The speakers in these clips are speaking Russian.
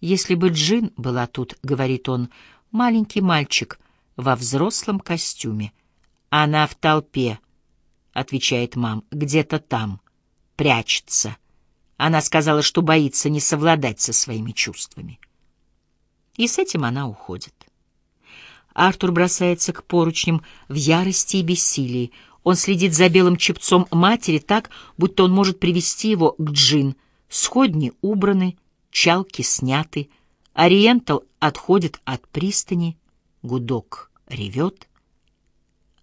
«Если бы Джин была тут, — говорит он, — маленький мальчик во взрослом костюме. Она в толпе, — отвечает мам, — где-то там, прячется. Она сказала, что боится не совладать со своими чувствами. И с этим она уходит. Артур бросается к поручням в ярости и бессилии. Он следит за белым чепцом матери так, будто он может привести его к Джин. Сходни убраны, чалки сняты, Ориентал отходит от пристани, гудок ревет.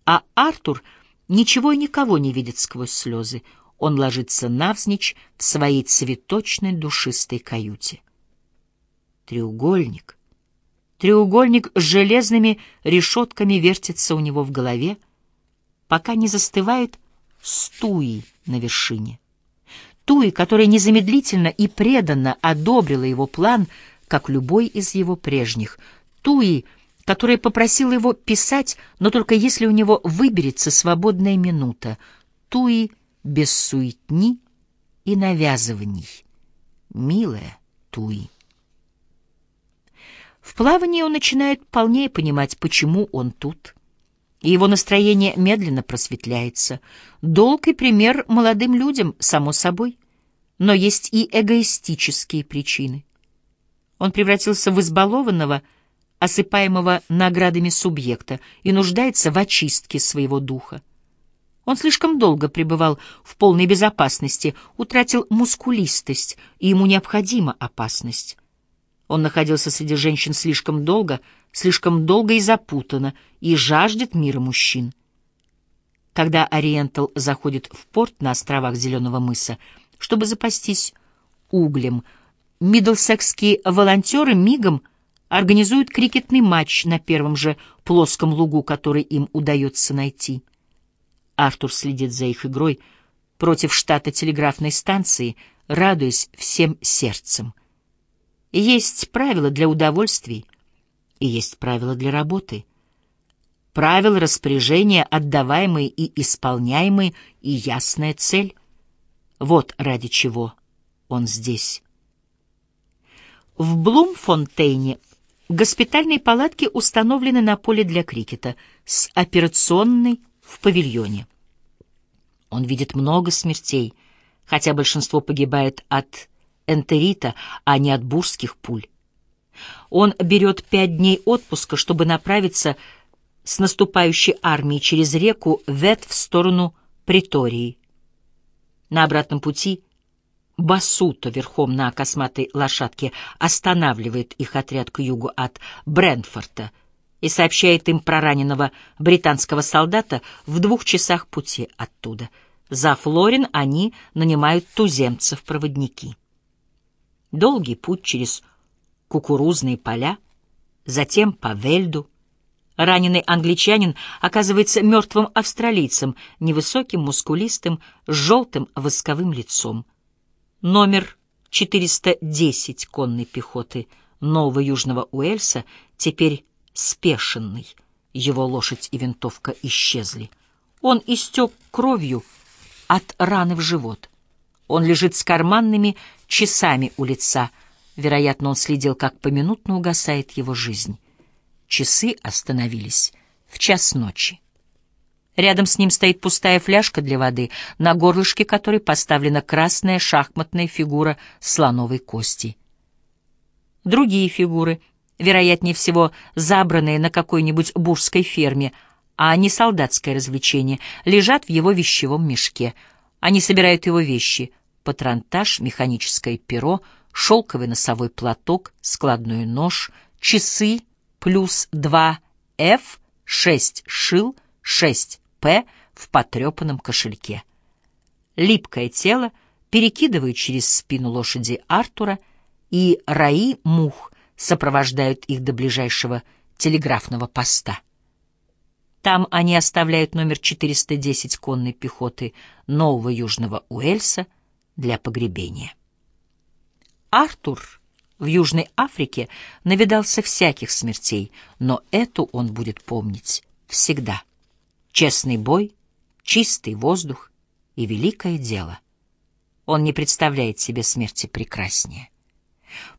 А Артур ничего и никого не видит сквозь слезы. Он ложится навзничь в своей цветочной душистой каюте. Треугольник. Треугольник с железными решетками вертится у него в голове, пока не застывает стуи на вершине. Туи, которая незамедлительно и преданно одобрила его план, как любой из его прежних. Туи, которая попросила его писать, но только если у него выберется свободная минута. Туи без суетни и навязываний. Милая Туи. В плавании он начинает полнее понимать, почему он тут — и его настроение медленно просветляется. Долг и пример молодым людям, само собой, но есть и эгоистические причины. Он превратился в избалованного, осыпаемого наградами субъекта и нуждается в очистке своего духа. Он слишком долго пребывал в полной безопасности, утратил мускулистость, и ему необходима опасность. Он находился среди женщин слишком долго, слишком долго и запутанно, и жаждет мира мужчин. Когда Ориентал заходит в порт на островах Зеленого мыса, чтобы запастись углем, мидлсекские волонтеры мигом организуют крикетный матч на первом же плоском лугу, который им удается найти. Артур следит за их игрой против штата телеграфной станции, радуясь всем сердцем. Есть правила для удовольствий и есть правила для работы. Правила распоряжения, отдаваемые и исполняемые, и ясная цель. Вот ради чего он здесь. В Блумфонтейне госпитальные палатки установлены на поле для крикета с операционной в павильоне. Он видит много смертей, хотя большинство погибает от энтерита, а не от бурских пуль. Он берет пять дней отпуска, чтобы направиться с наступающей армией через реку Вет в сторону Притории. На обратном пути Басуто верхом на косматой лошадке останавливает их отряд к югу от Брентфорта и сообщает им про раненого британского солдата в двух часах пути оттуда. За Флорин они нанимают туземцев-проводники. Долгий путь через кукурузные поля, затем по Вельду. Раненый англичанин оказывается мертвым австралийцем, невысоким, мускулистым, с желтым восковым лицом. Номер 410 конной пехоты Нового Южного Уэльса теперь спешенный. Его лошадь и винтовка исчезли. Он истек кровью от раны в живот. Он лежит с карманными часами у лица. Вероятно, он следил, как поминутно угасает его жизнь. Часы остановились в час ночи. Рядом с ним стоит пустая фляжка для воды, на горлышке которой поставлена красная шахматная фигура слоновой кости. Другие фигуры, вероятнее всего забранные на какой-нибудь бурской ферме, а не солдатское развлечение, лежат в его вещевом мешке. Они собирают его вещи — патронтаж, механическое перо, шелковый носовой платок, складной нож, часы плюс 2F, 6 шил, 6П в потрепанном кошельке. Липкое тело перекидывают через спину лошади Артура, и раи мух сопровождают их до ближайшего телеграфного поста. Там они оставляют номер 410 конной пехоты Нового Южного Уэльса — для погребения. Артур в Южной Африке навидался всяких смертей, но эту он будет помнить всегда. Честный бой, чистый воздух и великое дело. Он не представляет себе смерти прекраснее.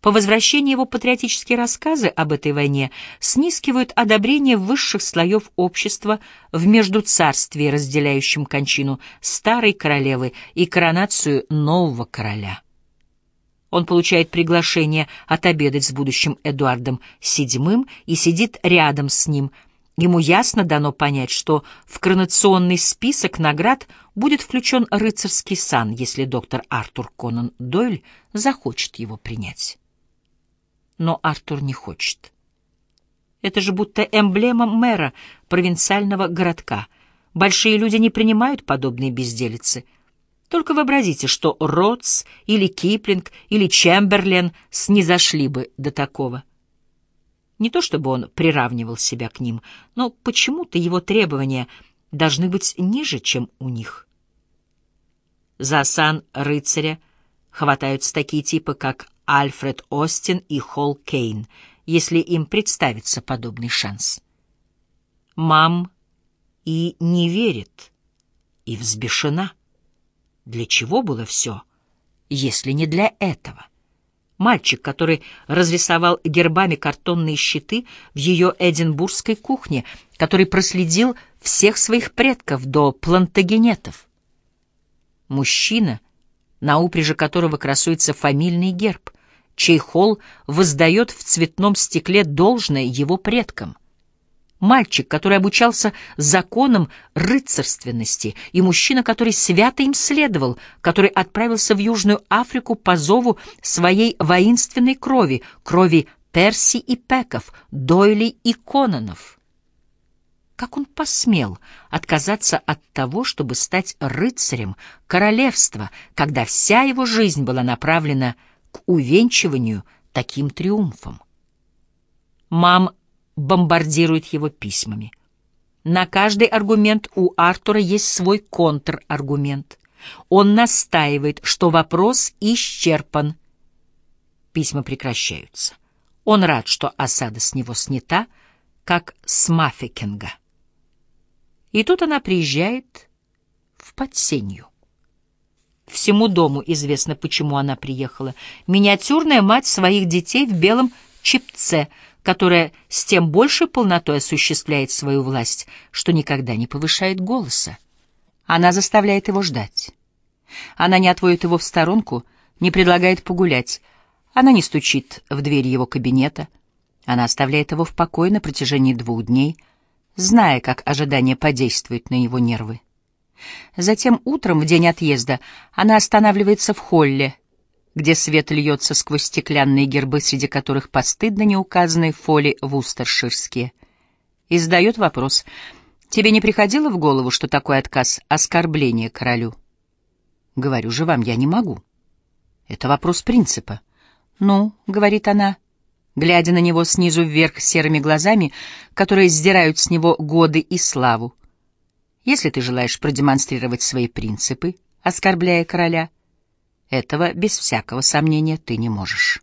По возвращении его патриотические рассказы об этой войне снискивают одобрение высших слоев общества в междуцарствии, разделяющем кончину старой королевы и коронацию нового короля. Он получает приглашение отобедать с будущим Эдуардом VII и сидит рядом с ним. Ему ясно дано понять, что в коронационный список наград будет включен рыцарский сан, если доктор Артур Конан Дойль захочет его принять. Но Артур не хочет. Это же будто эмблема мэра провинциального городка. Большие люди не принимают подобные безделицы — только вообразите, что Ротс или Киплинг или Чемберлен снизошли бы до такого. Не то чтобы он приравнивал себя к ним, но почему-то его требования должны быть ниже, чем у них. За сан рыцаря хватаются такие типы, как Альфред Остин и Холл Кейн, если им представится подобный шанс. Мам и не верит, и взбешена. Для чего было все, если не для этого? Мальчик, который разрисовал гербами картонные щиты в ее эдинбургской кухне, который проследил всех своих предков до плантагенетов. Мужчина, на упряжи которого красуется фамильный герб, чей холл воздает в цветном стекле должное его предкам — мальчик, который обучался законам рыцарственности, и мужчина, который свято им следовал, который отправился в Южную Африку по зову своей воинственной крови, крови Перси и Пеков, Дойли и Кононов. Как он посмел отказаться от того, чтобы стать рыцарем королевства, когда вся его жизнь была направлена к увенчиванию таким триумфом? Мам бомбардирует его письмами. На каждый аргумент у Артура есть свой контраргумент. Он настаивает, что вопрос исчерпан. Письма прекращаются. Он рад, что осада с него снята, как с Маффикинга. И тут она приезжает в Подсенью. Всему дому известно, почему она приехала. Миниатюрная мать своих детей в белом чипце — которая с тем большей полнотой осуществляет свою власть, что никогда не повышает голоса. Она заставляет его ждать. Она не отводит его в сторонку, не предлагает погулять. Она не стучит в дверь его кабинета. Она оставляет его в покое на протяжении двух дней, зная, как ожидание подействует на его нервы. Затем утром, в день отъезда, она останавливается в холле — где свет льется сквозь стеклянные гербы, среди которых постыдно не указаны фоли вустерширские. И задает вопрос. «Тебе не приходило в голову, что такой отказ — оскорбление королю?» Говорю же вам, я не могу. Это вопрос принципа. «Ну», — говорит она, глядя на него снизу вверх серыми глазами, которые сдирают с него годы и славу. «Если ты желаешь продемонстрировать свои принципы, оскорбляя короля, — этого, без всякого сомнения, ты не можешь.